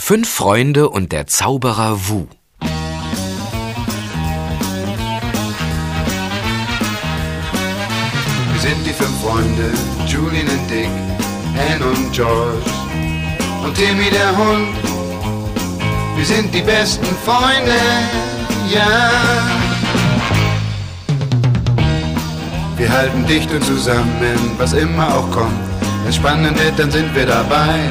Fünf Freunde und der Zauberer Wu. Wir sind die fünf Freunde, Julian und Dick, Anne und George und Timmy der Hund. Wir sind die besten Freunde, ja. Wir halten dicht und zusammen, was immer auch kommt. Wenn spannend wird, dann sind wir dabei.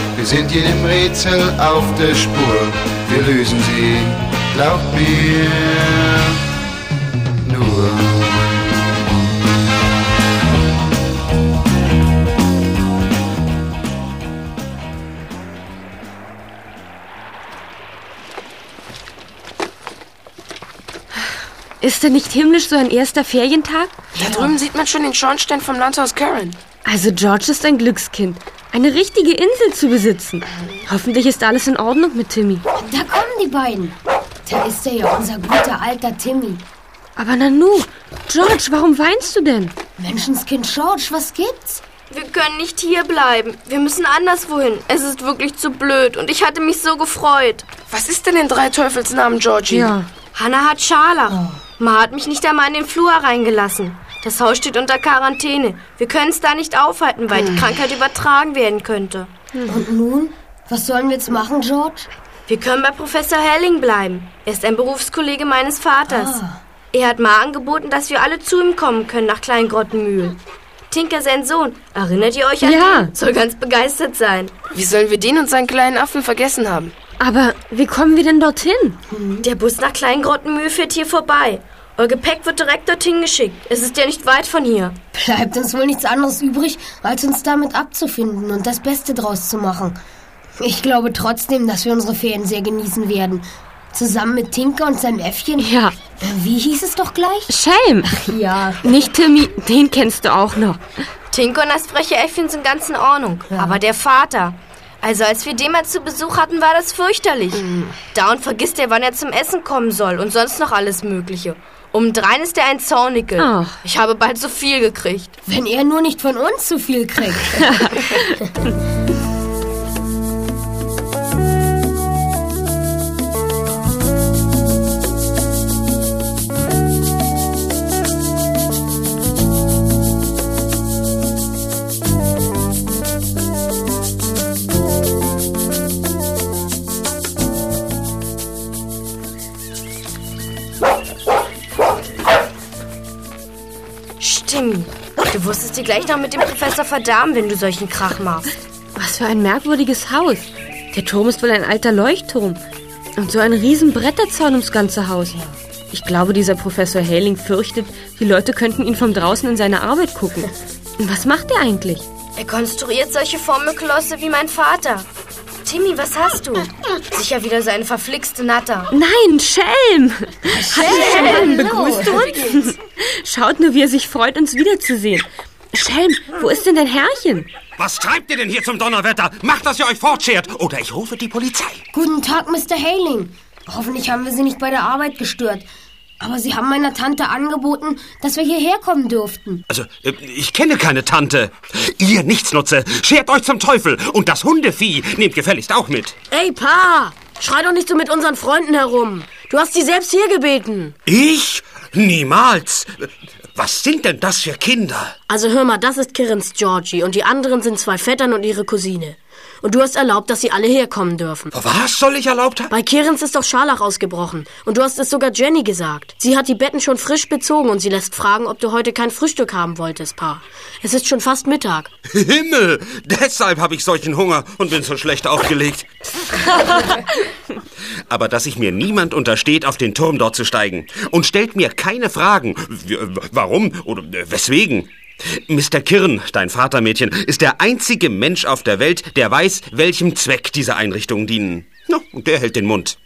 Wir sind jedem Rätsel auf der Spur, wir lösen sie, glaub mir, nur. Ist denn nicht himmlisch so ein erster Ferientag? Da drüben sieht man schon den Schornstein vom Landhaus Karen. Also George ist ein Glückskind. Eine richtige Insel zu besitzen. Hoffentlich ist alles in Ordnung mit Timmy. Da kommen die beiden. Da ist er ja, unser guter alter Timmy. Aber Nanu, George, warum weinst du denn? Menschenskind George, was gibt's? Wir können nicht hier bleiben. Wir müssen anderswohin. Es ist wirklich zu blöd und ich hatte mich so gefreut. Was ist denn in drei Teufelsnamen, Georgie? Ja. Hannah hat Scharlach. Ma hat mich nicht einmal in den Flur reingelassen. Das Haus steht unter Quarantäne. Wir können es da nicht aufhalten, weil die Krankheit übertragen werden könnte. Und nun? Was sollen wir jetzt machen, George? Wir können bei Professor Helling bleiben. Er ist ein Berufskollege meines Vaters. Er hat Ma angeboten, dass wir alle zu ihm kommen können nach Kleingrottenmühl. Tinker, sein Sohn, erinnert ihr euch an Ja. ihn? Soll ganz begeistert sein. Wie sollen wir den und seinen kleinen Affen vergessen haben? Aber wie kommen wir denn dorthin? Der Bus nach Kleingrottenmühl fährt hier vorbei. Euer Gepäck wird direkt dorthin geschickt. Es ist ja nicht weit von hier. Bleibt uns wohl nichts anderes übrig, als uns damit abzufinden und das Beste draus zu machen. Ich glaube trotzdem, dass wir unsere Ferien sehr genießen werden. Zusammen mit Tinker und seinem Äffchen. Ja, Wie hieß es doch gleich? Schelm. Ja. Nicht Timmy, den kennst du auch noch. Tinker und das freche Äffchen sind ganz in Ordnung. Aber der Vater. Also als wir den mal zu Besuch hatten, war das fürchterlich. Dauernd vergisst er, wann er zum Essen kommen soll und sonst noch alles Mögliche. Um drein ist er ein Zornickel. Ach. Ich habe bald so viel gekriegt. Wenn er nur nicht von uns zu viel kriegt. Du wusstest dir gleich noch mit dem Professor verdammen, wenn du solchen Krach machst. Was für ein merkwürdiges Haus. Der Turm ist wohl ein alter Leuchtturm. Und so ein riesen Bretterzaun ums ganze Haus. Ich glaube, dieser Professor Häling fürchtet, die Leute könnten ihn von draußen in seine Arbeit gucken. Und was macht er eigentlich? Er konstruiert solche Formelkolosse wie mein Vater. Timmy, was hast du? Sicher wieder seine verflixte Natter. Nein, Schelm! Schelm, begrüßt du uns? Schaut nur, wie er sich freut, uns wiederzusehen. Schelm, wo ist denn dein Herrchen? Was treibt ihr denn hier zum Donnerwetter? Macht, dass ihr euch fortschert, oder ich rufe die Polizei. Guten Tag, Mr. Haling. Hoffentlich haben wir Sie nicht bei der Arbeit gestört. Aber Sie haben meiner Tante angeboten, dass wir hierher kommen dürften. Also, äh, ich kenne keine Tante. Ihr Nichtsnutze, schert euch zum Teufel und das Hundevieh nehmt gefälligst auch mit. Ey, Pa! Schrei doch nicht so mit unseren Freunden herum. Du hast sie selbst hier gebeten. Ich? Niemals. Was sind denn das für Kinder? Also hör mal, das ist Kirins Georgie und die anderen sind zwei Vettern und ihre Cousine. Und du hast erlaubt, dass sie alle herkommen dürfen. Was soll ich erlaubt haben? Bei Kirins ist doch Scharlach ausgebrochen. Und du hast es sogar Jenny gesagt. Sie hat die Betten schon frisch bezogen und sie lässt fragen, ob du heute kein Frühstück haben wolltest, Pa. Es ist schon fast Mittag. Himmel! Deshalb habe ich solchen Hunger und bin so schlecht aufgelegt. Aber dass sich mir niemand untersteht, auf den Turm dort zu steigen. Und stellt mir keine Fragen. Warum oder äh, weswegen? Mr. Kirn, dein Vatermädchen, ist der einzige Mensch auf der Welt, der weiß, welchem Zweck diese Einrichtungen dienen. No, und der hält den Mund.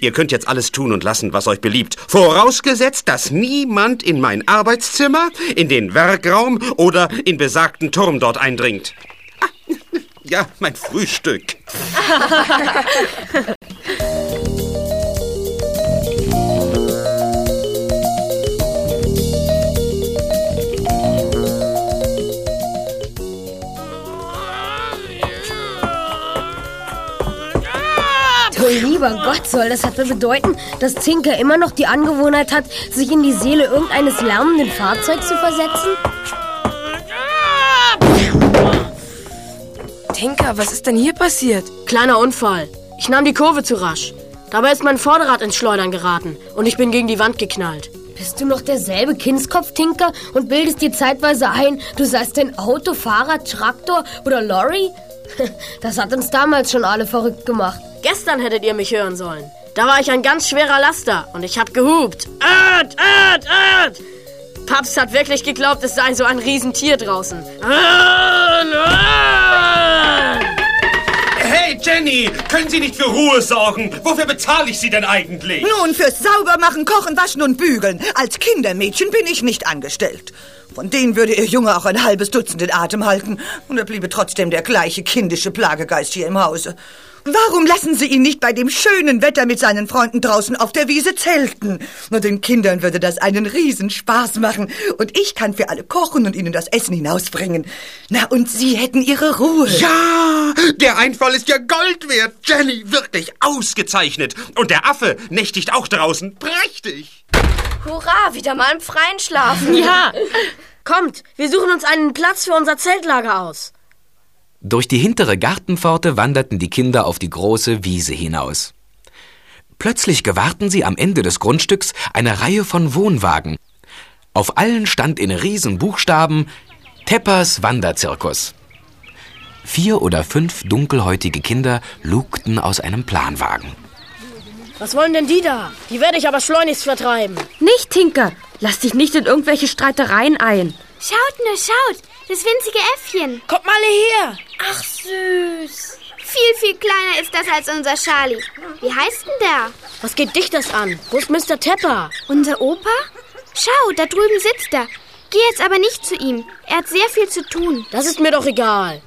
Ihr könnt jetzt alles tun und lassen, was euch beliebt. Vorausgesetzt, dass niemand in mein Arbeitszimmer, in den Werkraum oder in besagten Turm dort eindringt. Ah, ja, mein Frühstück. lieber Gott, soll das etwa bedeuten, dass Zinker immer noch die Angewohnheit hat, sich in die Seele irgendeines lärmenden Fahrzeugs zu versetzen? Tinker, was ist denn hier passiert? Kleiner Unfall. Ich nahm die Kurve zu rasch. Dabei ist mein Vorderrad ins Schleudern geraten und ich bin gegen die Wand geknallt. Bist du noch derselbe Kindskopf-Tinker und bildest dir zeitweise ein, du seist ein Auto, Fahrrad, Traktor oder Lorry? Das hat uns damals schon alle verrückt gemacht. Gestern hättet ihr mich hören sollen. Da war ich ein ganz schwerer Laster und ich hab gehupt. Erd, Erd, Erd! Paps hat wirklich geglaubt, es sei so ein Riesentier draußen. Erd, Erd! Jenny, können Sie nicht für Ruhe sorgen? Wofür bezahle ich Sie denn eigentlich? Nun, fürs Saubermachen, Kochen, Waschen und Bügeln. Als Kindermädchen bin ich nicht angestellt. Von denen würde Ihr Junge auch ein halbes Dutzend in Atem halten. Und er bliebe trotzdem der gleiche kindische Plagegeist hier im Hause. Warum lassen Sie ihn nicht bei dem schönen Wetter mit seinen Freunden draußen auf der Wiese zelten? Nur den Kindern würde das einen Riesenspaß machen. Und ich kann für alle kochen und ihnen das Essen hinausbringen. Na, und Sie hätten Ihre Ruhe. Ja, der Einfall ist ja Gold wert. Jenny, wirklich ausgezeichnet. Und der Affe nächtigt auch draußen. Prächtig. Hurra, wieder mal im Freien schlafen. Ja! Kommt, wir suchen uns einen Platz für unser Zeltlager aus. Durch die hintere Gartenpforte wanderten die Kinder auf die große Wiese hinaus. Plötzlich gewahrten sie am Ende des Grundstücks eine Reihe von Wohnwagen. Auf allen stand in Riesenbuchstaben Teppers Wanderzirkus. Vier oder fünf dunkelhäutige Kinder lugten aus einem Planwagen. Was wollen denn die da? Die werde ich aber schleunigst vertreiben. Nicht, Tinker. Lass dich nicht in irgendwelche Streitereien ein. Schaut nur, schaut. Das winzige Äffchen. Kommt mal her. Ach, süß. Viel, viel kleiner ist das als unser Charlie. Wie heißt denn der? Was geht dich das an? Wo ist Mr. Tepper? Unser Opa? Schau, da drüben sitzt er. Geh jetzt aber nicht zu ihm. Er hat sehr viel zu tun. Das ist mir doch egal.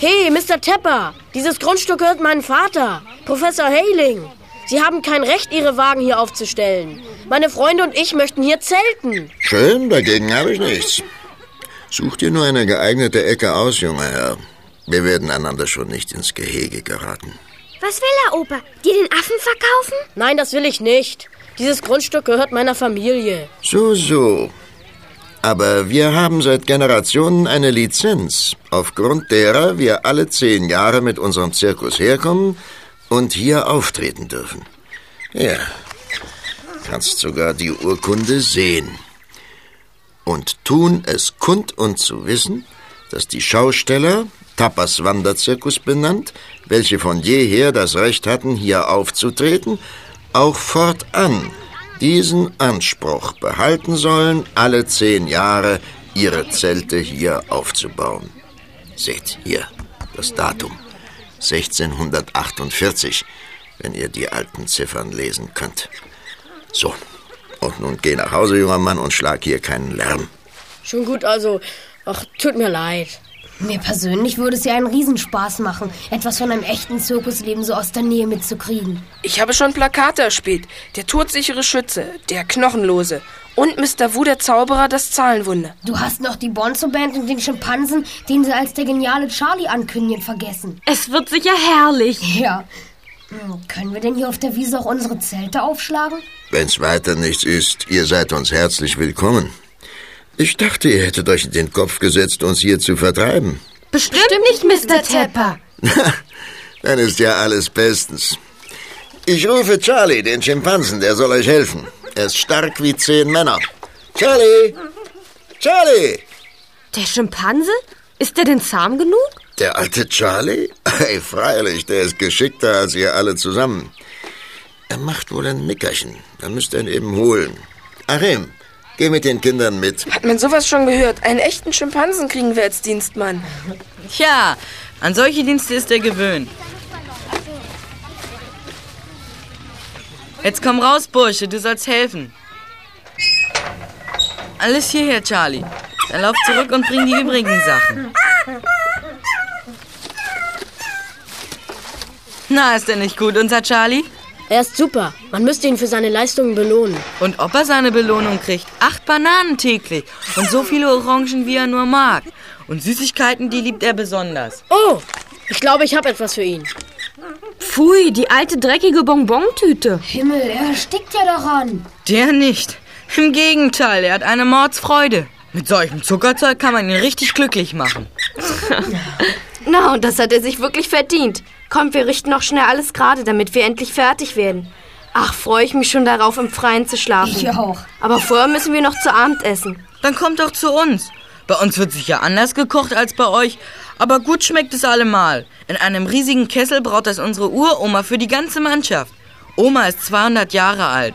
Hey, Mr. Tepper, dieses Grundstück gehört meinem Vater, Professor Haling. Sie haben kein Recht, Ihre Wagen hier aufzustellen. Meine Freunde und ich möchten hier zelten. Schön, dagegen habe ich nichts. Such dir nur eine geeignete Ecke aus, junger Herr. Wir werden einander schon nicht ins Gehege geraten. Was will er, Opa? Dir den Affen verkaufen? Nein, das will ich nicht. Dieses Grundstück gehört meiner Familie. So, so. Aber wir haben seit Generationen eine Lizenz, aufgrund derer wir alle zehn Jahre mit unserem Zirkus herkommen und hier auftreten dürfen. Ja, kannst sogar die Urkunde sehen. Und tun es kund und zu wissen, dass die Schausteller, Tapas Wanderzirkus benannt, welche von jeher das Recht hatten, hier aufzutreten, auch fortan diesen Anspruch behalten sollen, alle zehn Jahre ihre Zelte hier aufzubauen. Seht hier das Datum. 1648, wenn ihr die alten Ziffern lesen könnt. So, und nun geh nach Hause, junger Mann, und schlag hier keinen Lärm. Schon gut, also. Ach, tut mir leid. Mir persönlich würde es ja einen Riesenspaß machen, etwas von einem echten Zirkusleben so aus der Nähe mitzukriegen. Ich habe schon Plakate erspäht. Der todsichere Schütze, der Knochenlose und Mr. Wu, der Zauberer, das Zahlenwunder. Du hast noch die Bonzo-Band und den Schimpansen, den sie als der geniale Charlie ankündigen, vergessen. Es wird sicher herrlich. Ja. Hm, Können wir denn hier auf der Wiese auch unsere Zelte aufschlagen? Wenn's weiter nichts ist, ihr seid uns herzlich willkommen. Ich dachte, ihr hättet euch in den Kopf gesetzt, uns hier zu vertreiben. Bestimmt, nicht, Mr. Tepper. Dann ist ja alles bestens. Ich rufe Charlie, den Schimpansen, der soll euch helfen. Er ist stark wie zehn Männer. Charlie! Charlie! Der Schimpanse? Ist der denn zahm genug? Der alte Charlie? Hey, freilich, der ist geschickter als ihr alle zusammen. Er macht wohl ein Nickerchen. Dann müsst ihr ihn eben holen. Achim, geh mit den Kindern mit. Hat man sowas schon gehört? Einen echten Schimpansen kriegen wir als Dienstmann. Tja, an solche Dienste ist er gewöhnt. Jetzt komm raus, Bursche, du sollst helfen. Alles hierher, Charlie. Dann lauf zurück und bring die übrigen Sachen. Na, ist der nicht gut, unser Charlie? Er ist super. Man müsste ihn für seine Leistungen belohnen. Und ob er seine Belohnung kriegt? Acht Bananen täglich und so viele Orangen, wie er nur mag. Und Süßigkeiten, die liebt er besonders. Oh, ich glaube, ich habe etwas für ihn. Pfui, die alte dreckige Bonbontüte. Himmel, er erstickt ja daran. Der nicht. Im Gegenteil, er hat eine Mordsfreude. Mit solchem Zuckerzeug kann man ihn richtig glücklich machen. Na, und das hat er sich wirklich verdient. Kommt, wir richten noch schnell alles gerade, damit wir endlich fertig werden. Ach, freue ich mich schon darauf, im Freien zu schlafen. Ich auch. Aber vorher müssen wir noch zu Abend essen. Dann kommt doch zu uns. Bei uns wird sicher anders gekocht als bei euch, aber gut schmeckt es allemal. In einem riesigen Kessel braut das unsere Uroma für die ganze Mannschaft. Oma ist 200 Jahre alt.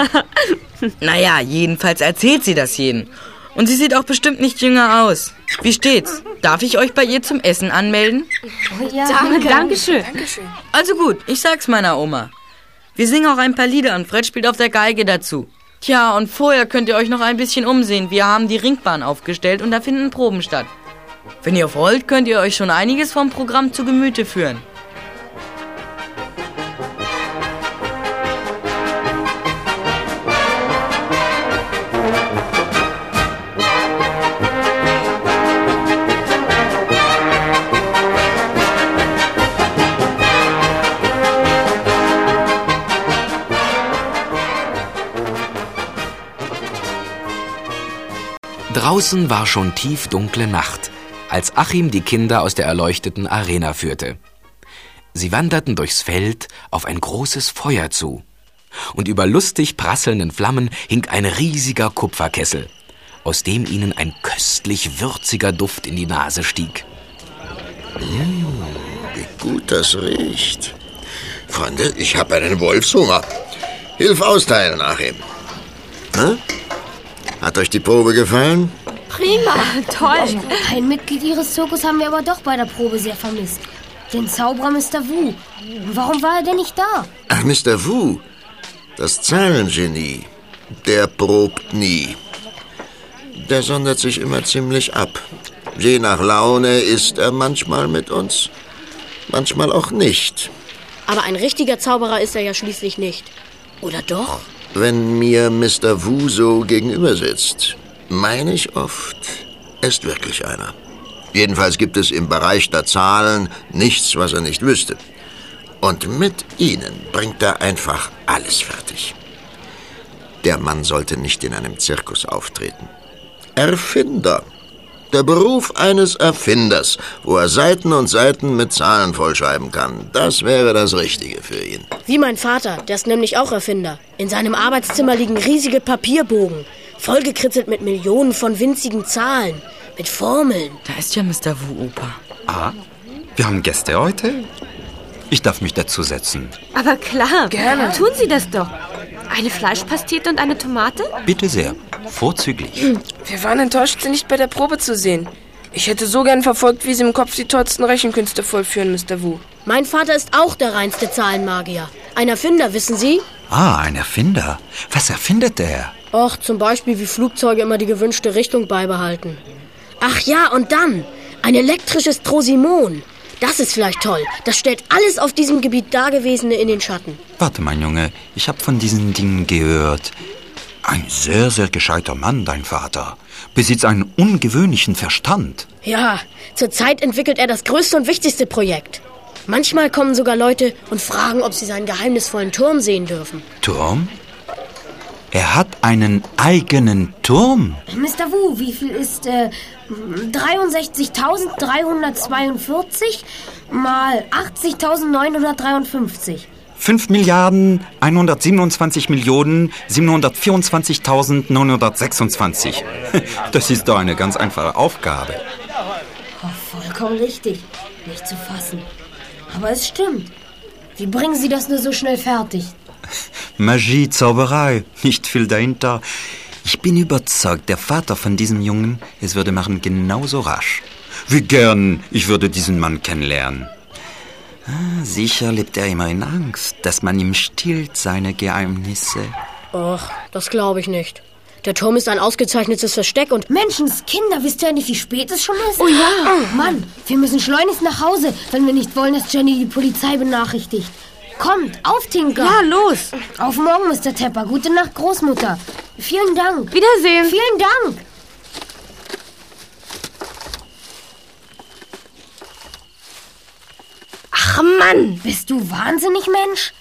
naja, jedenfalls erzählt sie das jeden. Und sie sieht auch bestimmt nicht jünger aus. Wie steht's? Darf ich euch bei ihr zum Essen anmelden? Ja, Danke. Dankeschön. Dankeschön. Also gut, ich sag's meiner Oma. Wir singen auch ein paar Lieder und Fred spielt auf der Geige dazu. Tja, und vorher könnt ihr euch noch ein bisschen umsehen. Wir haben die Ringbahn aufgestellt und da finden Proben statt. Wenn ihr wollt, könnt ihr euch schon einiges vom Programm zu Gemüte führen. Draußen war schon tiefdunkle Nacht, als Achim die Kinder aus der erleuchteten Arena führte. Sie wanderten durchs Feld auf ein großes Feuer zu. Und über lustig prasselnden Flammen hing ein riesiger Kupferkessel, aus dem ihnen ein köstlich würziger Duft in die Nase stieg. Mmh, wie gut das riecht. Freunde, ich habe einen Wolfshunger. Hilf austeilen, Achim. Hm? Hat euch die Probe gefallen? Prima. Toll. Ein Mitglied Ihres Zirkus haben wir aber doch bei der Probe sehr vermisst. Den Zauberer Mr. Wu. Warum war er denn nicht da? Ach, Mr. Wu. Das Zahlengenie. Der probt nie. Der sondert sich immer ziemlich ab. Je nach Laune ist er manchmal mit uns, manchmal auch nicht. Aber ein richtiger Zauberer ist er ja schließlich nicht. Oder doch? Wenn mir Mr. Wu so gegenüber sitzt, meine ich oft, ist wirklich einer. Jedenfalls gibt es im Bereich der Zahlen nichts, was er nicht wüsste. Und mit ihnen bringt er einfach alles fertig. Der Mann sollte nicht in einem Zirkus auftreten. Erfinder. Der Beruf eines Erfinders, wo er Seiten und Seiten mit Zahlen vollschreiben kann, das wäre das Richtige für ihn. Wie mein Vater, der ist nämlich auch Erfinder. In seinem Arbeitszimmer liegen riesige Papierbogen, vollgekritzelt mit Millionen von winzigen Zahlen, mit Formeln. Da ist ja Mr. Wu, Opa. Ah, wir haben Gäste heute? Ich darf mich dazusetzen. Aber klar, gerne. Tun Sie das doch. Eine Fleischpastete und eine Tomate? Bitte sehr. Vorzüglich. Wir waren enttäuscht, Sie nicht bei der Probe zu sehen. Ich hätte so gern verfolgt, wie Sie im Kopf die tollsten Rechenkünste vollführen, Mr. Wu. Mein Vater ist auch der reinste Zahlenmagier. Ein Erfinder, wissen Sie? Ah, ein Erfinder. Was erfindet er? Och, zum Beispiel, wie Flugzeuge immer die gewünschte Richtung beibehalten. Ach ja, und dann ein elektrisches Trosimon. Das ist vielleicht toll. Das stellt alles auf diesem Gebiet Dagewesene in den Schatten. Warte, mein Junge, ich habe von diesen Dingen gehört. Ein sehr, sehr gescheiter Mann, dein Vater. Besitzt einen ungewöhnlichen Verstand. Ja, zurzeit entwickelt er das größte und wichtigste Projekt. Manchmal kommen sogar Leute und fragen, ob sie seinen geheimnisvollen Turm sehen dürfen. Turm? Er hat einen eigenen Turm. Mr. Wu, wie viel ist äh, 63.342 mal 80.953? 5 Milliarden 127 Millionen 724.926. Das ist doch eine ganz einfache Aufgabe. Oh, vollkommen richtig. Nicht zu fassen. Aber es stimmt. Wie bringen Sie das nur so schnell fertig? Magie, Zauberei, nicht viel dahinter. Ich bin überzeugt, der Vater von diesem Jungen, es würde machen genauso rasch. Wie gern ich würde diesen Mann kennenlernen. Ah, Sicher lebt er immer in Angst, dass man ihm stillt seine Geheimnisse. Och, das glaube ich nicht. Der Turm ist ein ausgezeichnetes Versteck und... Menschenskinder, wisst ihr nicht, wie spät es schon ist? Oh ja. Mann, wir müssen schleunigst nach Hause, wenn wir nicht wollen, dass Jenny die Polizei benachrichtigt. Kommt, auf, Tinker. Ja, los. Auf morgen, Mr. Tepper. Gute Nacht, Großmutter. Vielen Dank. Wiedersehen. Vielen Dank. Ach Mann! Bist du wahnsinnig, Mensch?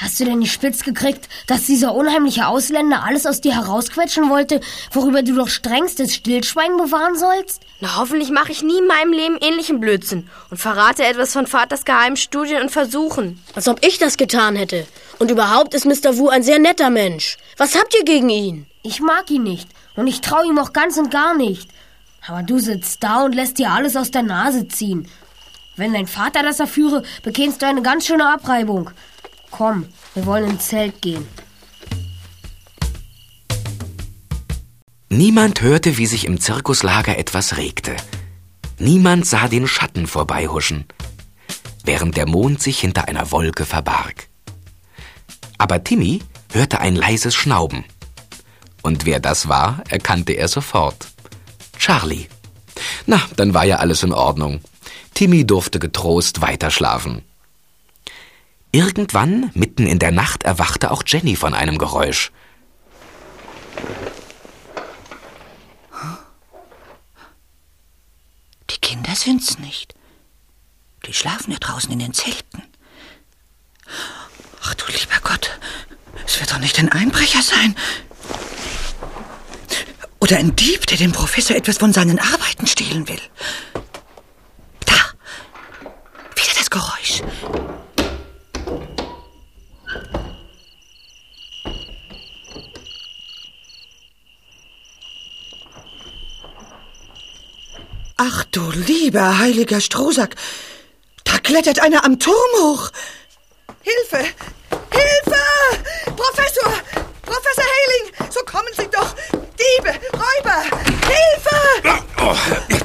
Hast du denn nicht spitz gekriegt, dass dieser unheimliche Ausländer alles aus dir herausquetschen wollte, worüber du doch strengstes Stillschweigen bewahren sollst? Na, hoffentlich mache ich nie in meinem Leben ähnlichen Blödsinn und verrate etwas von Vaters geheimen Studien und Versuchen. Als ob ich das getan hätte. Und überhaupt ist Mr. Wu ein sehr netter Mensch. Was habt ihr gegen ihn? Ich mag ihn nicht und ich traue ihm auch ganz und gar nicht. Aber du sitzt da und lässt dir alles aus der Nase ziehen. Wenn dein Vater das erführe, bekämst du eine ganz schöne Abreibung. Komm, wir wollen ins Zelt gehen. Niemand hörte, wie sich im Zirkuslager etwas regte. Niemand sah den Schatten vorbeihuschen, während der Mond sich hinter einer Wolke verbarg. Aber Timmy hörte ein leises Schnauben. Und wer das war, erkannte er sofort. Charlie. Na, dann war ja alles in Ordnung. Timmy durfte getrost weiterschlafen. Irgendwann, mitten in der Nacht, erwachte auch Jenny von einem Geräusch. Die Kinder sind's nicht. Die schlafen ja draußen in den Zelten. Ach du lieber Gott, es wird doch nicht ein Einbrecher sein. Oder ein Dieb, der dem Professor etwas von seinen Arbeiten stehlen will. Da, wieder das Geräusch. Ach du lieber heiliger Strohsack, da klettert einer am Turm hoch. Hilfe! Hilfe! Professor! Professor Hailing! So kommen Sie doch! Diebe! Räuber! Hilfe! Oh,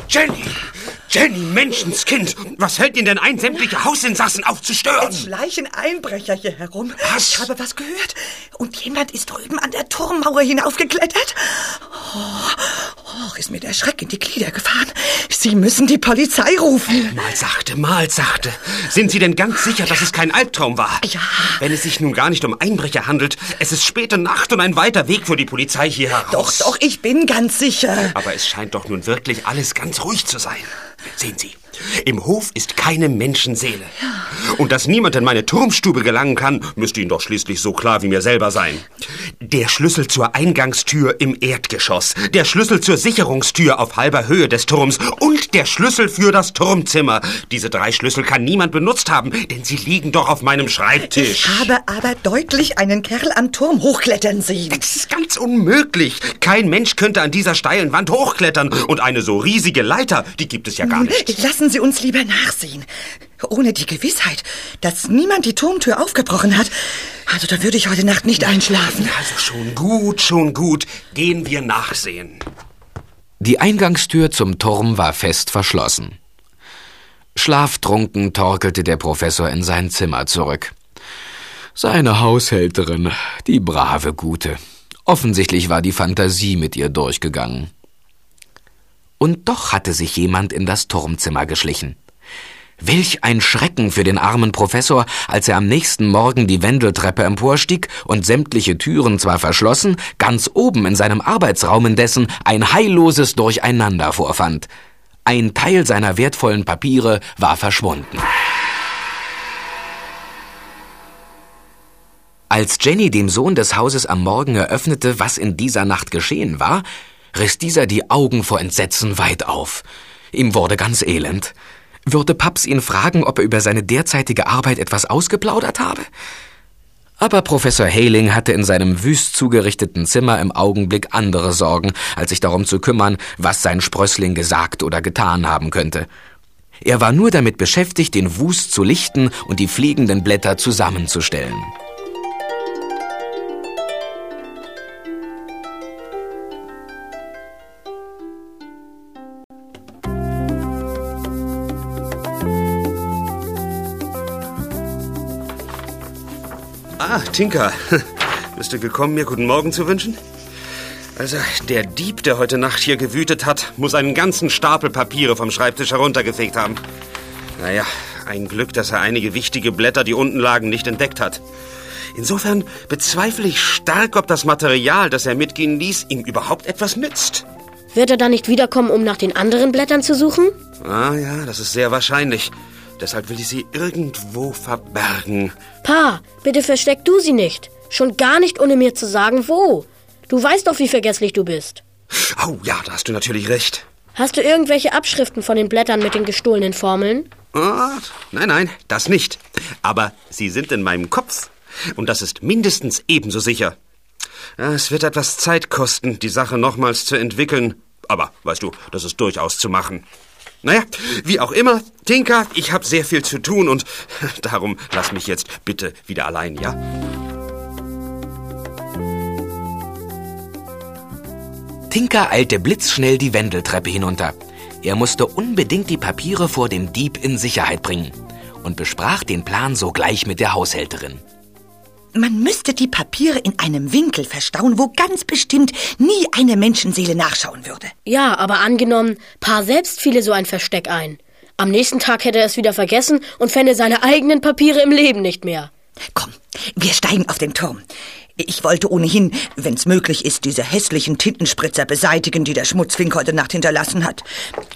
Jenny! Jenny, Menschenskind! Was hält Ihnen denn ein, sämtliche Hausinsassen aufzustören? Es schleichen Einbrecher hier herum. Was? Ich habe was gehört. Und jemand ist drüben an der Turmmauer hinaufgeklettert. Oh, oh, ist mir der Schreck in die Glieder gefahren. Sie müssen die Polizei rufen. Mal sachte, mal sachte. Sind Sie denn ganz sicher, dass es kein Albtraum war? Ja. Wenn es sich nun gar nicht um Einbrecher handelt, es ist späte Nacht und ein weiter Weg für die Polizei hier heraus. Doch, doch, ich bin ganz sicher. Aber es scheint doch nun wirklich alles ganz ruhig zu sein. Sehen Sie, im Hof ist keine Menschenseele. Und dass niemand in meine Turmstube gelangen kann, müsste Ihnen doch schließlich so klar wie mir selber sein. Der Schlüssel zur Eingangstür im Erdgeschoss, der Schlüssel zur Sicherungstür auf halber Höhe des Turms und der Schlüssel für das Turmzimmer. Diese drei Schlüssel kann niemand benutzt haben, denn sie liegen doch auf meinem Schreibtisch. Ich habe aber deutlich einen Kerl am Turm hochklettern sehen. Das ist ganz unmöglich. Kein Mensch könnte an dieser steilen Wand hochklettern. Und eine so riesige Leiter, die gibt es ja gar nicht. Lassen Sie uns lieber nachsehen. Ohne die Gewissheit, dass niemand die Turmtür aufgebrochen hat. Also da würde ich heute Nacht nicht einschlafen. Also schon gut, schon gut. Gehen wir nachsehen. Die Eingangstür zum Turm war fest verschlossen. Schlaftrunken torkelte der Professor in sein Zimmer zurück. Seine Haushälterin, die brave Gute. Offensichtlich war die Fantasie mit ihr durchgegangen. Und doch hatte sich jemand in das Turmzimmer geschlichen. Welch ein Schrecken für den armen Professor, als er am nächsten Morgen die Wendeltreppe emporstieg und sämtliche Türen zwar verschlossen, ganz oben in seinem Arbeitsraum indessen ein heilloses Durcheinander vorfand. Ein Teil seiner wertvollen Papiere war verschwunden. Als Jenny dem Sohn des Hauses am Morgen eröffnete, was in dieser Nacht geschehen war, riss dieser die Augen vor Entsetzen weit auf. Ihm wurde ganz elend. Würde Paps ihn fragen, ob er über seine derzeitige Arbeit etwas ausgeplaudert habe? Aber Professor Haling hatte in seinem wüst zugerichteten Zimmer im Augenblick andere Sorgen, als sich darum zu kümmern, was sein Sprössling gesagt oder getan haben könnte. Er war nur damit beschäftigt, den Wust zu lichten und die fliegenden Blätter zusammenzustellen. Ah, Tinker. Bist du gekommen, mir guten Morgen zu wünschen? Also, der Dieb, der heute Nacht hier gewütet hat, muss einen ganzen Stapel Papiere vom Schreibtisch heruntergefegt haben. Naja, ein Glück, dass er einige wichtige Blätter, die unten lagen, nicht entdeckt hat. Insofern bezweifle ich stark, ob das Material, das er mitgehen ließ, ihm überhaupt etwas nützt. Wird er dann nicht wiederkommen, um nach den anderen Blättern zu suchen? Ah ja, das ist sehr wahrscheinlich. Deshalb will ich sie irgendwo verbergen. Pa, bitte versteck du sie nicht. Schon gar nicht, ohne mir zu sagen, wo. Du weißt doch, wie vergesslich du bist. Oh ja, da hast du natürlich recht. Hast du irgendwelche Abschriften von den Blättern mit den gestohlenen Formeln? Ah, nein, nein, das nicht. Aber sie sind in meinem Kopf. Und das ist mindestens ebenso sicher. Es wird etwas Zeit kosten, die Sache nochmals zu entwickeln. Aber, weißt du, das ist durchaus zu machen. Naja, wie auch immer, Tinka, ich habe sehr viel zu tun und darum lass mich jetzt bitte wieder allein, ja? Tinker eilte blitzschnell die Wendeltreppe hinunter. Er musste unbedingt die Papiere vor dem Dieb in Sicherheit bringen und besprach den Plan sogleich mit der Haushälterin. Man müsste die Papiere in einem Winkel verstauen, wo ganz bestimmt nie eine Menschenseele nachschauen würde. Ja, aber angenommen, Pa selbst fiele so ein Versteck ein. Am nächsten Tag hätte er es wieder vergessen und fände seine eigenen Papiere im Leben nicht mehr. Komm, wir steigen auf den Turm. Ich wollte ohnehin, wenn's möglich ist, diese hässlichen Tintenspritzer beseitigen, die der Schmutzfink heute Nacht hinterlassen hat.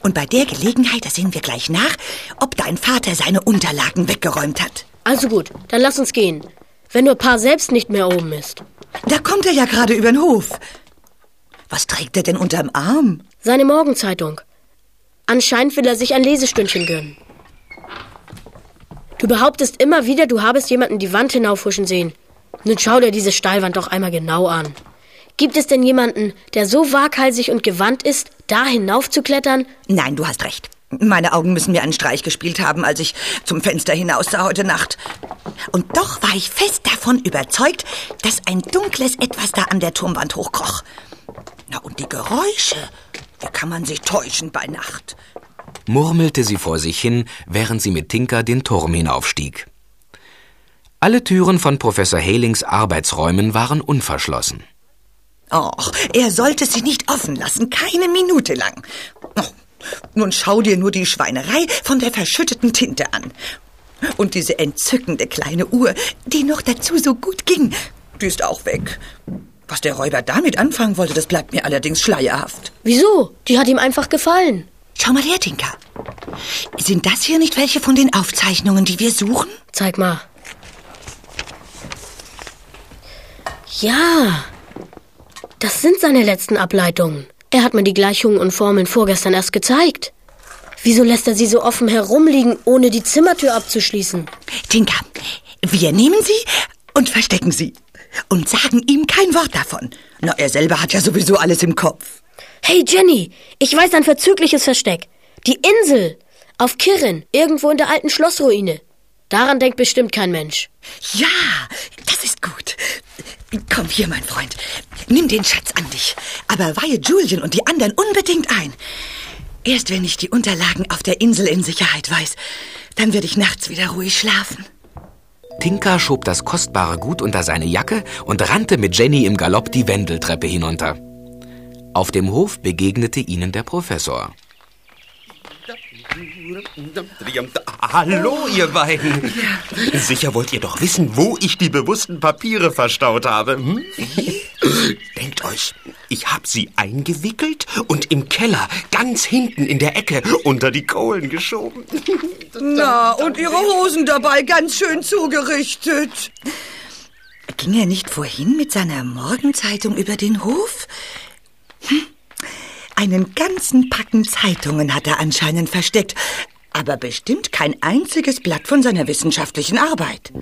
Und bei der Gelegenheit, da sehen wir gleich nach, ob dein Vater seine Unterlagen weggeräumt hat. Also gut, dann lass uns gehen. Wenn nur Pa selbst nicht mehr oben ist. Da kommt er ja gerade über den Hof. Was trägt er denn unterm Arm? Seine Morgenzeitung. Anscheinend will er sich ein Lesestündchen gönnen. Du behauptest immer wieder, du habest jemanden die Wand hinaufhuschen sehen. Nun schau dir diese Steilwand doch einmal genau an. Gibt es denn jemanden, der so waghalsig und gewandt ist, da hinaufzuklettern? Nein, du hast recht. Meine Augen müssen mir einen Streich gespielt haben, als ich zum Fenster hinaussah heute Nacht. Und doch war ich fest davon überzeugt, dass ein dunkles Etwas da an der Turmwand hochkroch. Na und die Geräusche, wie kann man sich täuschen bei Nacht? Murmelte sie vor sich hin, während sie mit Tinker den Turm hinaufstieg. Alle Türen von Professor Halings Arbeitsräumen waren unverschlossen. Och, er sollte sie nicht offen lassen, keine Minute lang. Oh, nun schau dir nur die Schweinerei von der verschütteten Tinte an. Und diese entzückende kleine Uhr, die noch dazu so gut ging, die ist auch weg. Was der Räuber damit anfangen wollte, das bleibt mir allerdings schleierhaft. Wieso? Die hat ihm einfach gefallen. Schau mal her, Tinka. Sind das hier nicht welche von den Aufzeichnungen, die wir suchen? Zeig mal. Ja, das sind seine letzten Ableitungen. Er hat mir die Gleichungen und Formeln vorgestern erst gezeigt. Wieso lässt er sie so offen herumliegen, ohne die Zimmertür abzuschließen? Tinka, wir nehmen sie und verstecken sie. Und sagen ihm kein Wort davon. Na, er selber hat ja sowieso alles im Kopf. Hey Jenny, ich weiß ein verzügliches Versteck. Die Insel. Auf Kirrin, irgendwo in der alten Schlossruine. Daran denkt bestimmt kein Mensch. Ja, das ist gut. Komm hier, mein Freund. Nimm den Schatz an dich. Aber weihe Julian und die anderen unbedingt ein. Erst wenn ich die Unterlagen auf der Insel in Sicherheit weiß, dann werde ich nachts wieder ruhig schlafen. Tinka schob das kostbare Gut unter seine Jacke und rannte mit Jenny im Galopp die Wendeltreppe hinunter. Auf dem Hof begegnete ihnen der Professor. Hallo, ihr beiden. Sicher wollt ihr doch wissen, wo ich die bewussten Papiere verstaut habe. Hm? Denkt euch, ich habe sie eingewickelt und im Keller, ganz hinten in der Ecke, unter die Kohlen geschoben. Na, und Ihre Hosen dabei ganz schön zugerichtet. Ging er nicht vorhin mit seiner Morgenzeitung über den Hof? Hm. Einen ganzen Packen Zeitungen hat er anscheinend versteckt, aber bestimmt kein einziges Blatt von seiner wissenschaftlichen Arbeit.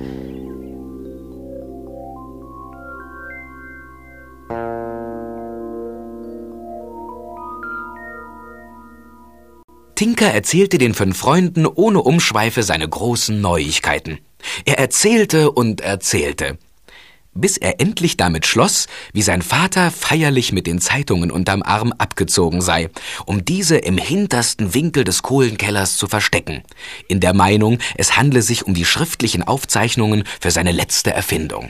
Tinker erzählte den fünf Freunden ohne Umschweife seine großen Neuigkeiten. Er erzählte und erzählte. Bis er endlich damit schloss, wie sein Vater feierlich mit den Zeitungen unterm Arm abgezogen sei, um diese im hintersten Winkel des Kohlenkellers zu verstecken, in der Meinung, es handle sich um die schriftlichen Aufzeichnungen für seine letzte Erfindung.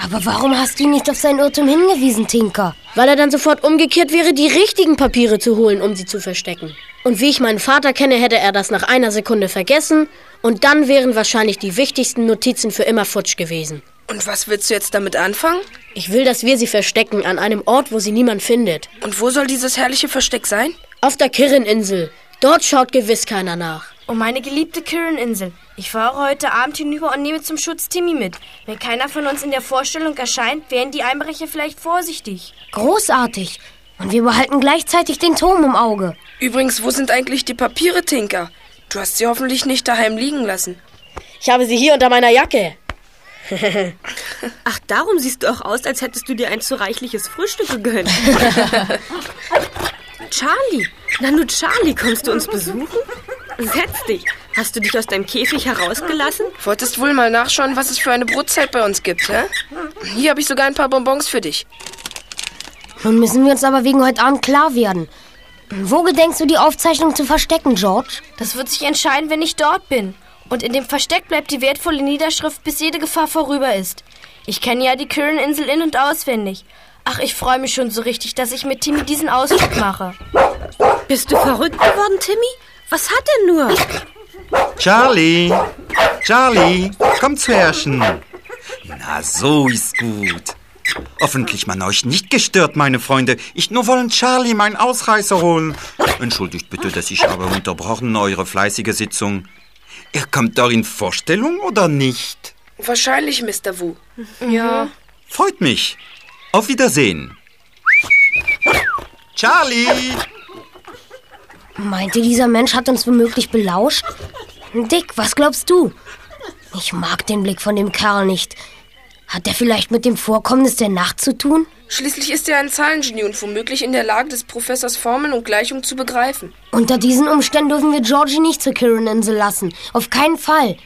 Aber warum hast du ihn nicht auf seinen Irrtum hingewiesen, Tinker? Weil er dann sofort umgekehrt wäre, die richtigen Papiere zu holen, um sie zu verstecken. Und wie ich meinen Vater kenne, hätte er das nach einer Sekunde vergessen und dann wären wahrscheinlich die wichtigsten Notizen für immer futsch gewesen. Und was willst du jetzt damit anfangen? Ich will, dass wir sie verstecken an einem Ort, wo sie niemand findet. Und wo soll dieses herrliche Versteck sein? Auf der Kirreninsel. Dort schaut gewiss keiner nach. Oh, meine geliebte Kirreninsel. Ich fahre heute Abend hinüber und nehme zum Schutz Timmy mit. Wenn keiner von uns in der Vorstellung erscheint, wären die Einbrecher vielleicht vorsichtig. Großartig. Und wir behalten gleichzeitig den Turm im Auge. Übrigens, wo sind eigentlich die Papiere, Tinker? Du hast sie hoffentlich nicht daheim liegen lassen. Ich habe sie hier unter meiner Jacke. Ach, darum siehst du auch aus, als hättest du dir ein zu reichliches Frühstück gegönnt. Charlie, na nu Charlie, kommst du uns besuchen? Setz dich. Hast du dich aus deinem Käfig herausgelassen? Wolltest wohl mal nachschauen, was es für eine Brotzeit bei uns gibt, hä? Hier habe ich sogar ein paar Bonbons für dich. Nun müssen wir uns aber wegen heute Abend klar werden. Wo gedenkst du, die Aufzeichnung zu verstecken, George? Das wird sich entscheiden, wenn ich dort bin. Und in dem Versteck bleibt die wertvolle Niederschrift, bis jede Gefahr vorüber ist. Ich kenne ja die Kirreninsel in- und auswendig. Ach, ich freue mich schon so richtig, dass ich mit Timmy diesen Ausflug mache. Bist du verrückt geworden, Timmy? Was hat er nur? Charlie! Charlie! Komm zu herrschen! Na, so ist gut. Hoffentlich man euch nicht gestört, meine Freunde. Ich nur wollen Charlie meinen Ausreißer holen. Entschuldigt bitte, dass ich habe unterbrochen eure fleißige Sitzung. Ihr kommt doch in Vorstellung oder nicht? Wahrscheinlich, Mr. Wu. Ja. Freut mich. Auf Wiedersehen. Charlie! Meinte dieser Mensch hat uns womöglich belauscht? Dick, was glaubst du? Ich mag den Blick von dem Kerl nicht. Hat er vielleicht mit dem Vorkommnis der Nacht zu tun? Schließlich ist er ein Zahlengenie und womöglich in der Lage, des Professors Formeln und Gleichungen zu begreifen. Unter diesen Umständen dürfen wir Georgie nicht zur Kirreninsel lassen. Auf keinen Fall.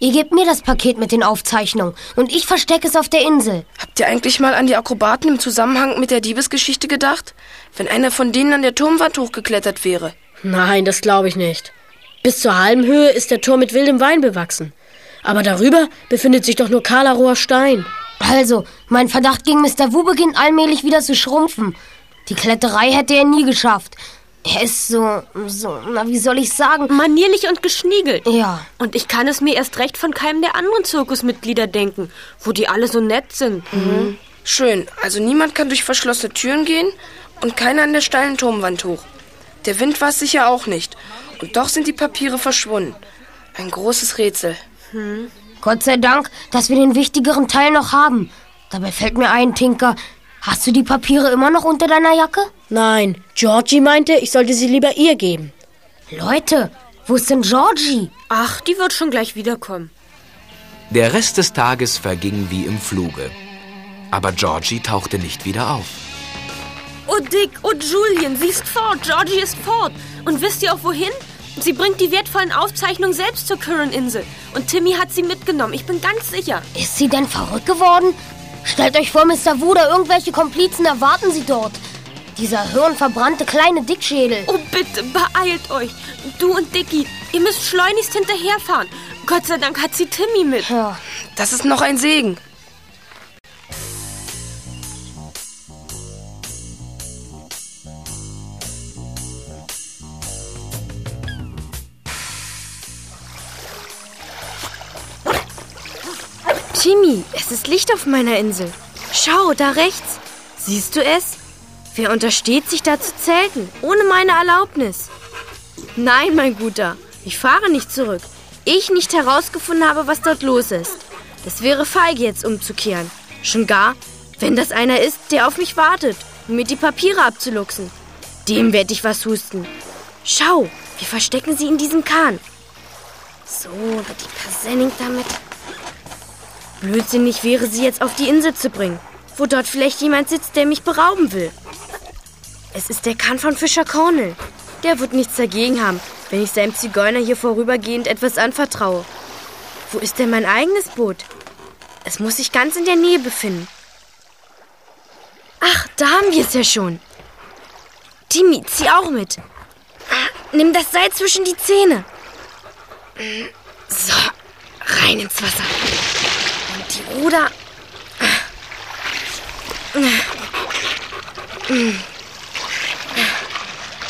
Ihr gebt mir das Paket mit den Aufzeichnungen und ich verstecke es auf der Insel. Habt ihr eigentlich mal an die Akrobaten im Zusammenhang mit der Diebesgeschichte gedacht? Wenn einer von denen an der Turmwand hochgeklettert wäre. Nein, das glaube ich nicht. Bis zur halben Höhe ist der Turm mit wildem Wein bewachsen. Aber darüber befindet sich doch nur kahler roher Stein. Also, mein Verdacht gegen Mr. Wu beginnt allmählich wieder zu schrumpfen. Die Kletterei hätte er nie geschafft. Er ist so, so, na, wie soll ich sagen? Manierlich und geschniegelt. Ja. Und ich kann es mir erst recht von keinem der anderen Zirkusmitglieder denken, wo die alle so nett sind. Mhm. Schön. Also niemand kann durch verschlossene Türen gehen und keiner an der steilen Turmwand hoch. Der Wind war es sicher auch nicht. Und doch sind die Papiere verschwunden. Ein großes Rätsel. Hm. Gott sei Dank, dass wir den wichtigeren Teil noch haben. Dabei fällt mir ein, Tinker, hast du die Papiere immer noch unter deiner Jacke? Nein, Georgie meinte, ich sollte sie lieber ihr geben. Leute, wo ist denn Georgie? Ach, die wird schon gleich wiederkommen. Der Rest des Tages verging wie im Fluge. Aber Georgie tauchte nicht wieder auf. Oh Dick, oh Julian, sie ist fort, Georgie ist fort. Und wisst ihr auch wohin? Sie bringt die wertvollen Aufzeichnungen selbst zur Curran-Insel. Und Timmy hat sie mitgenommen, ich bin ganz sicher. Ist sie denn verrückt geworden? Stellt euch vor, Mr. Wu oder irgendwelche Komplizen erwarten sie dort. Dieser hirnverbrannte kleine Dickschädel. Oh, bitte, beeilt euch. Du und Dicky, ihr müsst schleunigst hinterherfahren. Gott sei Dank hat sie Timmy mit. Ja. Das ist noch ein Segen. Meiner Insel. Schau, da rechts. Siehst du es? Wer untersteht sich da zu zelten, ohne meine Erlaubnis? Nein, mein Guter, ich fahre nicht zurück. Ich nicht herausgefunden habe, was dort los ist. Es wäre feige, jetzt umzukehren. Schon gar, wenn das einer ist, der auf mich wartet, um mir die Papiere abzuluxen. Dem werde ich was husten. Schau, wir verstecken sie in diesem Kahn. So, wird die Persenning damit. Blödsinnig wäre sie jetzt auf die Insel zu bringen, wo dort vielleicht jemand sitzt, der mich berauben will. Es ist der Kahn von Fischer Cornell. Der wird nichts dagegen haben, wenn ich seinem Zigeuner hier vorübergehend etwas anvertraue. Wo ist denn mein eigenes Boot? Es muss sich ganz in der Nähe befinden. Ach, da haben wir es ja schon. Timmy, zieh auch mit. Ah, nimm das Seil zwischen die Zähne. So, rein ins Wasser. Und die Ruder.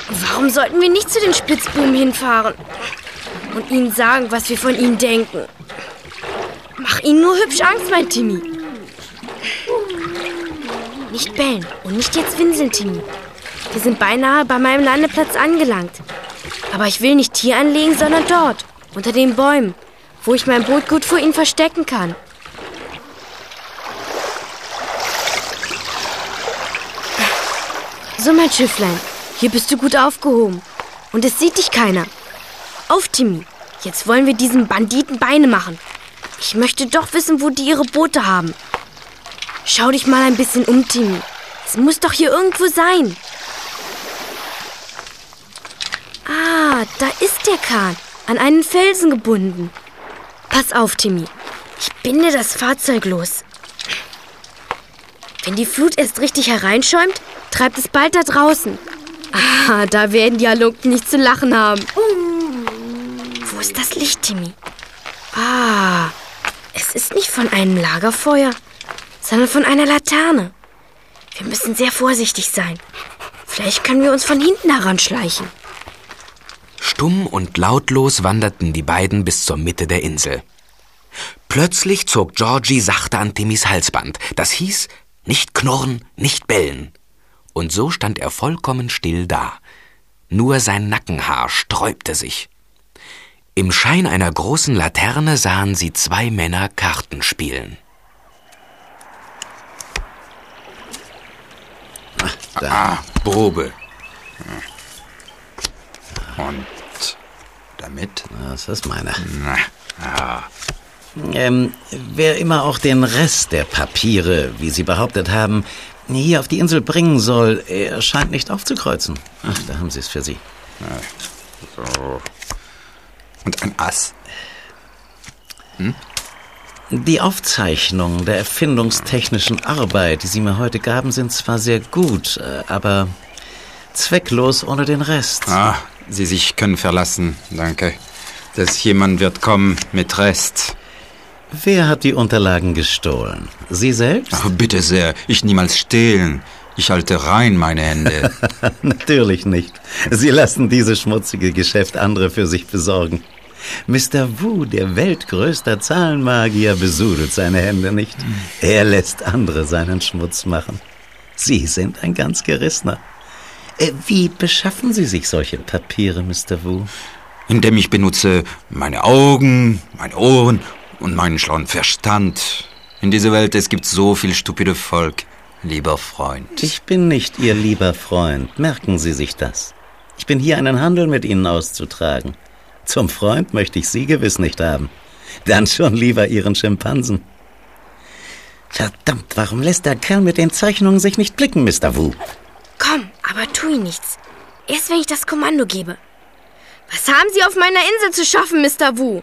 Warum sollten wir nicht zu den Spitzbuben hinfahren und ihnen sagen, was wir von ihnen denken? Mach ihnen nur hübsch Angst, mein Timmy. Nicht bellen und nicht jetzt winseln, Timmy. Wir sind beinahe bei meinem Landeplatz angelangt. Aber ich will nicht hier anlegen, sondern dort, unter den Bäumen, wo ich mein Boot gut vor ihnen verstecken kann. So, mein Schifflein, hier bist du gut aufgehoben. Und es sieht dich keiner. Auf, Timmy. Jetzt wollen wir diesen Banditen Beine machen. Ich möchte doch wissen, wo die ihre Boote haben. Schau dich mal ein bisschen um, Timmy. Es muss doch hier irgendwo sein. Ah, da ist der Kahn. An einen Felsen gebunden. Pass auf, Timmy. Ich binde das Fahrzeug los. Wenn die Flut erst richtig hereinschäumt, treibt es bald da draußen. Ah, da werden die Halunken nicht zu lachen haben. Wo ist das Licht, Timmy? Ah, es ist nicht von einem Lagerfeuer, sondern von einer Laterne. Wir müssen sehr vorsichtig sein. Vielleicht können wir uns von hinten heranschleichen. Stumm und lautlos wanderten die beiden bis zur Mitte der Insel. Plötzlich zog Georgie sachte an Timmys Halsband. Das hieß, nicht knurren, nicht bellen. Und so stand er vollkommen still da. Nur sein Nackenhaar sträubte sich. Im Schein einer großen Laterne sahen sie zwei Männer Karten spielen. Da. Ah, Probe. Und damit? Das ist meine. Na, ja. Ähm, wer immer auch den Rest der Papiere, wie Sie behauptet haben, hier auf die Insel bringen soll, er scheint nicht aufzukreuzen. Ach, da haben Sie es für Sie. Ja, so. Und ein Ass. Hm? Die Aufzeichnungen der erfindungstechnischen Arbeit, die Sie mir heute gaben, sind zwar sehr gut, äh, aber zwecklos ohne den Rest. Ah, Sie sich können verlassen, danke. Dass jemand wird kommen mit Rest. Wer hat die Unterlagen gestohlen? Sie selbst? Ach, bitte sehr, ich niemals stehlen. Ich halte rein meine Hände. Natürlich nicht. Sie lassen dieses schmutzige Geschäft andere für sich besorgen. Mr. Wu, der weltgrößte Zahlenmagier, besudelt seine Hände nicht. Er lässt andere seinen Schmutz machen. Sie sind ein ganz gerissener. Äh, wie beschaffen Sie sich solche Papiere, Mr. Wu? Indem ich benutze meine Augen, meine Ohren und meinen schlauen Verstand. In dieser Welt, es gibt so viel stupide Volk, lieber Freund. Ich bin nicht Ihr lieber Freund. Merken Sie sich das. Ich bin hier, einen Handel mit Ihnen auszutragen. Zum Freund möchte ich Sie gewiss nicht haben. Dann schon lieber Ihren Schimpansen. Verdammt, warum lässt der Kerl mit den Zeichnungen sich nicht blicken, Mr. Wu? Komm, aber tu ihm nichts. Erst wenn ich das Kommando gebe. Was haben Sie auf meiner Insel zu schaffen, Mr. Wu?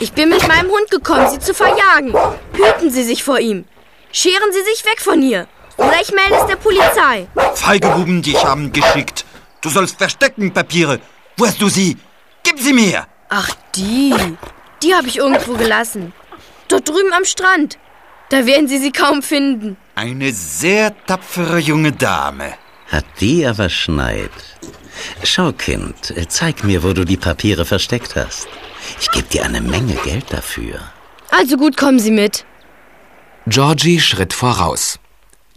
Ich bin mit meinem Hund gekommen, Sie zu verjagen. Hüten Sie sich vor ihm. Scheren Sie sich weg von hier. Oder ich melde es der Polizei. Feige Buben, dich haben geschickt. Du sollst verstecken, Papiere. Wo hast du sie? Gib sie mir! Ach, die. Die habe ich irgendwo gelassen. Dort drüben am Strand. Da werden Sie sie kaum finden. Eine sehr tapfere junge Dame. Hat die aber Schneid. Schau, Kind, zeig mir, wo du die Papiere versteckt hast. Ich gebe dir eine Menge Geld dafür. Also gut, kommen Sie mit. Georgie schritt voraus.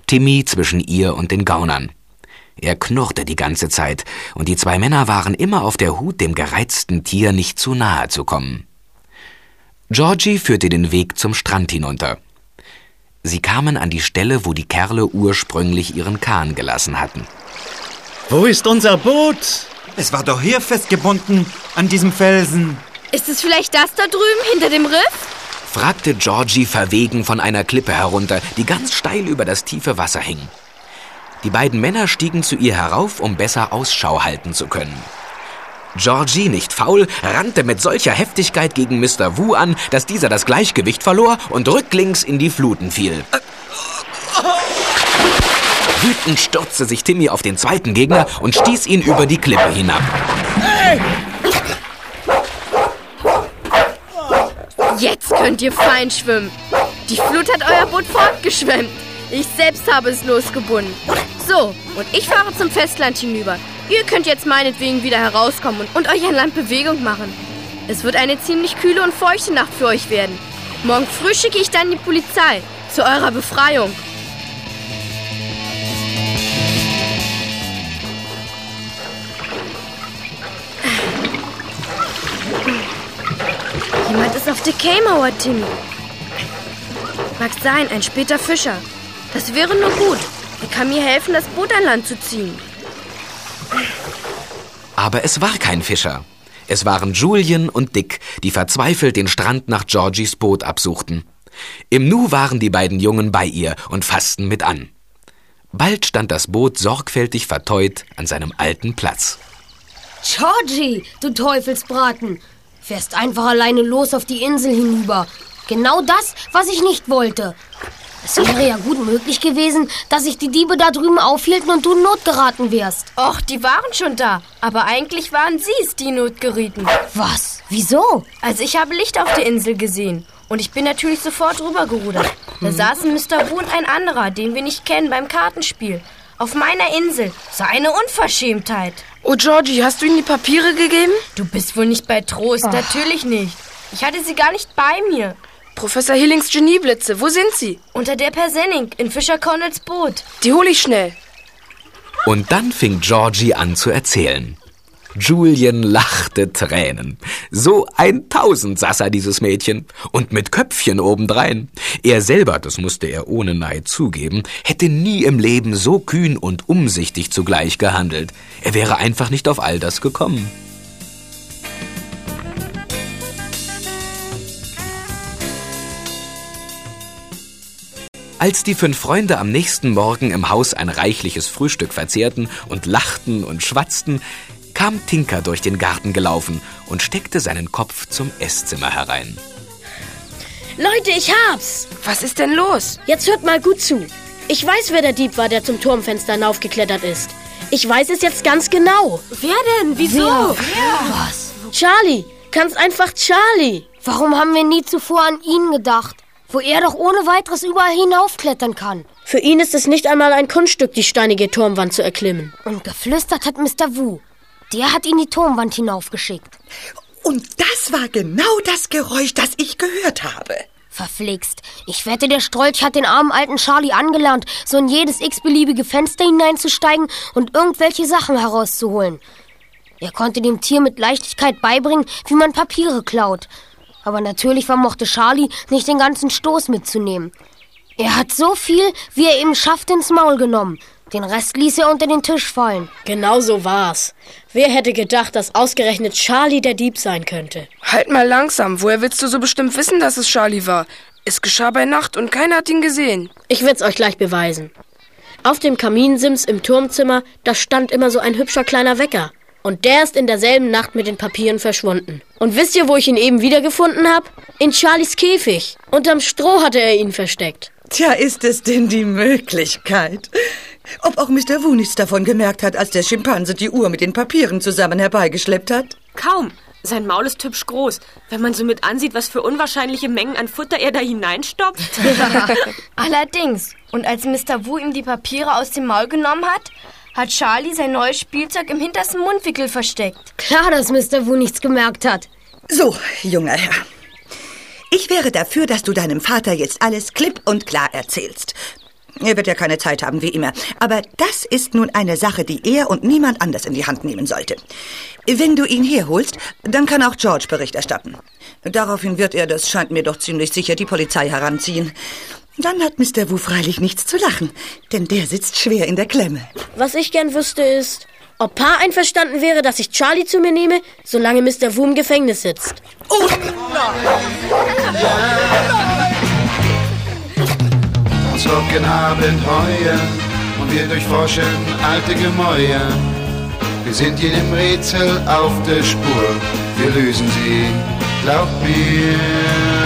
Timmy zwischen ihr und den Gaunern. Er knurrte die ganze Zeit, und die zwei Männer waren immer auf der Hut, dem gereizten Tier nicht zu nahe zu kommen. Georgie führte den Weg zum Strand hinunter. Sie kamen an die Stelle, wo die Kerle ursprünglich ihren Kahn gelassen hatten. Wo ist unser Boot? Es war doch hier festgebunden, an diesem Felsen. Ist es vielleicht das da drüben, hinter dem Riff? fragte Georgie verwegen von einer Klippe herunter, die ganz steil über das tiefe Wasser hing. Die beiden Männer stiegen zu ihr herauf, um besser Ausschau halten zu können. Georgie, nicht faul, rannte mit solcher Heftigkeit gegen Mr. Wu an, dass dieser das Gleichgewicht verlor und rücklings in die Fluten fiel. Wütend stürzte sich Timmy auf den zweiten Gegner und stieß ihn über die Klippe hinab. Jetzt könnt ihr fein schwimmen. Die Flut hat euer Boot fortgeschwemmt. Ich selbst habe es losgebunden. So, und ich fahre zum Festland hinüber. Ihr könnt jetzt meinetwegen wieder herauskommen und, euch an Land Bewegung machen. Es wird eine ziemlich kühle und feuchte Nacht für euch werden. Morgen früh schicke ich dann die Polizei zu eurer Befreiung. Auf der K-Mauer, Timmy. Mag sein, ein später Fischer. Das wäre nur gut. Er kann mir helfen, das Boot an Land zu ziehen. Aber es war kein Fischer. Es waren Julian und Dick, die verzweifelt den Strand nach Georgies Boot absuchten. Im Nu waren die beiden Jungen bei ihr und fassten mit an. Bald stand das Boot sorgfältig verteut an seinem alten Platz. Georgie, du Teufelsbraten! Fährst einfach alleine los auf die Insel hinüber. Genau das, was ich nicht wollte. Es wäre ja gut möglich gewesen, dass sich die Diebe da drüben aufhielten und du in Not geraten wärst. Och, die waren schon da. Aber eigentlich waren sie es, die in Not gerieten. Was? Wieso? Also ich habe Licht auf der Insel gesehen. Und ich bin natürlich sofort rübergerudert. Da saßen Mr. Wu und ein anderer, den wir nicht kennen, beim Kartenspiel. Auf meiner Insel. So eine Unverschämtheit. Oh, Georgie, hast du ihnen die Papiere gegeben? Du bist wohl nicht bei Trost. Ach. Natürlich nicht. Ich hatte sie gar nicht bei mir. Professor Hillings Genieblitze, wo sind sie? Unter der Persenning, in Fischer Connells Boot. Die hole ich schnell. Und dann fing Georgie an zu erzählen. Julian lachte Tränen. So ein Tausendsasser, dieses Mädchen. Und mit Köpfchen obendrein. Er selber, das musste er ohne Neid zugeben, hätte nie im Leben so kühn und umsichtig zugleich gehandelt. Er wäre einfach nicht auf all das gekommen. Als die fünf Freunde am nächsten Morgen im Haus ein reichliches Frühstück verzehrten und lachten und schwatzten, kam Tinker durch den Garten gelaufen und steckte seinen Kopf zum Esszimmer herein. Leute, ich hab's! Was ist denn los? Jetzt hört mal gut zu. Ich weiß, wer der Dieb war, der zum Turmfenster hinaufgeklettert ist. Ich weiß es jetzt ganz genau. Wer denn? Wieso? Wer? Was? Charlie. Ganz einfach Charlie. Warum haben wir nie zuvor an ihn gedacht? Wo er doch ohne weiteres überall hinaufklettern kann. Für ihn ist es nicht einmal ein Kunststück, die steinige Turmwand zu erklimmen. Und geflüstert hat Mr. Wu. Der hat ihn die Turmwand hinaufgeschickt. Und das war genau das Geräusch, das ich gehört habe. Verflixt. Ich wette, der Strolch hat den armen alten Charlie angelernt, so in jedes x-beliebige Fenster hineinzusteigen und irgendwelche Sachen herauszuholen. Er konnte dem Tier mit Leichtigkeit beibringen, wie man Papiere klaut. Aber natürlich vermochte Charlie nicht den ganzen Stoß mitzunehmen. Er hat so viel, wie er eben schafft, ins Maul genommen. Den Rest ließ er unter den Tisch fallen. Genau so war's. Wer hätte gedacht, dass ausgerechnet Charlie der Dieb sein könnte? Halt mal langsam. Woher willst du so bestimmt wissen, dass es Charlie war? Es geschah bei Nacht und keiner hat ihn gesehen. Ich werd's euch gleich beweisen. Auf dem Kaminsims im Turmzimmer, da stand immer so ein hübscher kleiner Wecker. Und der ist in derselben Nacht mit den Papieren verschwunden. Und wisst ihr, wo ich ihn eben wiedergefunden hab? In Charlies Käfig. Unterm Stroh hatte er ihn versteckt. Tja, ist es denn die Möglichkeit? Ob auch Mr. Wu nichts davon gemerkt hat, als der Schimpanse die Uhr mit den Papieren zusammen herbeigeschleppt hat? Kaum. Sein Maul ist hübsch groß. Wenn man so mit ansieht, was für unwahrscheinliche Mengen an Futter er da hineinstopft. Allerdings. Und als Mr. Wu ihm die Papiere aus dem Maul genommen hat, hat Charlie sein neues Spielzeug im hintersten Mundwickel versteckt. Klar, dass Mr. Wu nichts gemerkt hat. So, junger Herr. Ich wäre dafür, dass du deinem Vater jetzt alles klipp und klar erzählst. Er wird ja keine Zeit haben, wie immer. Aber das ist nun eine Sache, die er und niemand anders in die Hand nehmen sollte. Wenn du ihn herholst, dann kann auch George Bericht erstatten. Daraufhin wird er, das scheint mir doch ziemlich sicher, die Polizei heranziehen. Dann hat Mr. Wu freilich nichts zu lachen, denn der sitzt schwer in der Klemme. Was ich gern wüsste ist, ob Pa einverstanden wäre, dass ich Charlie zu mir nehme, solange Mr. Wu im Gefängnis sitzt. Oh! Uns Abenteuer und wir durchforschen alte Gemäuer. Wir sind jedem Rätsel auf der Spur. Wir lösen sie, glaub mir.